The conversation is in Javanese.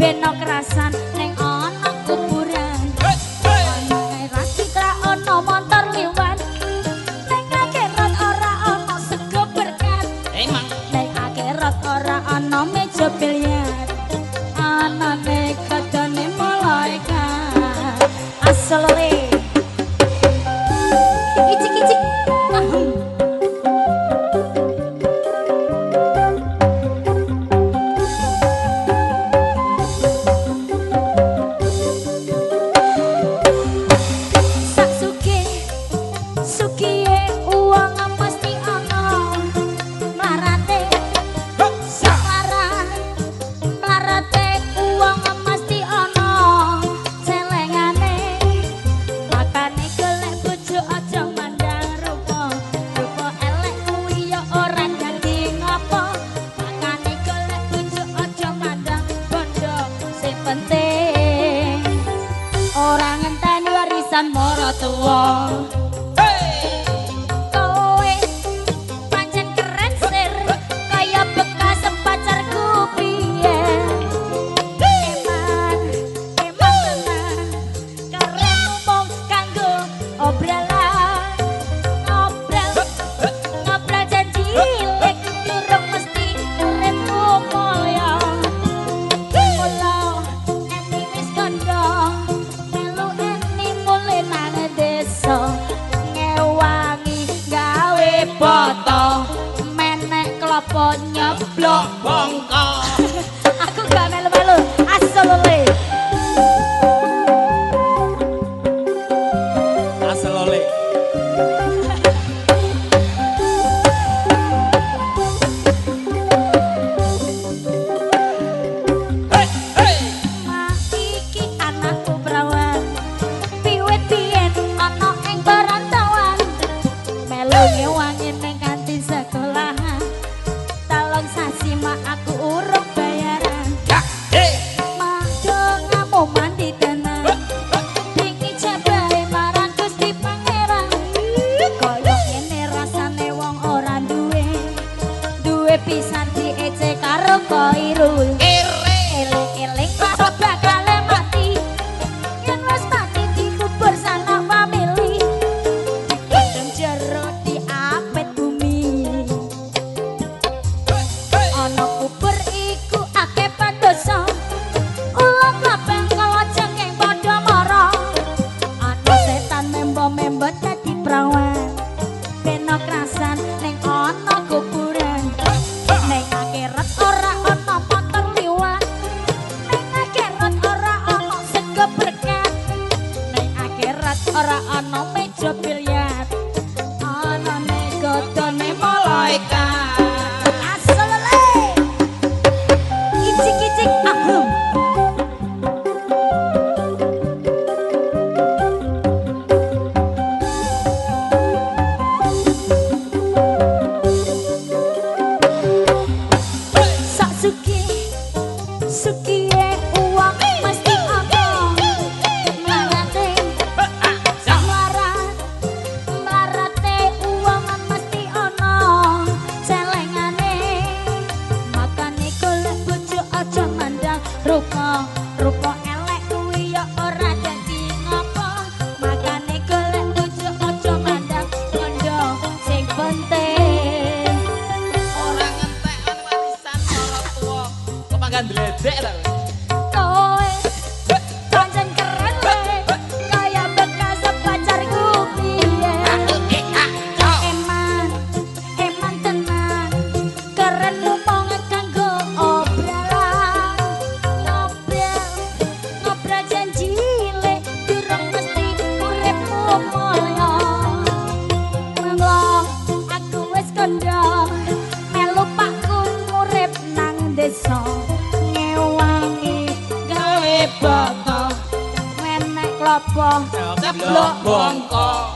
benok kerasan. the wall. ana meja biliar ana ne godone malaikat con đắp lớp con. con.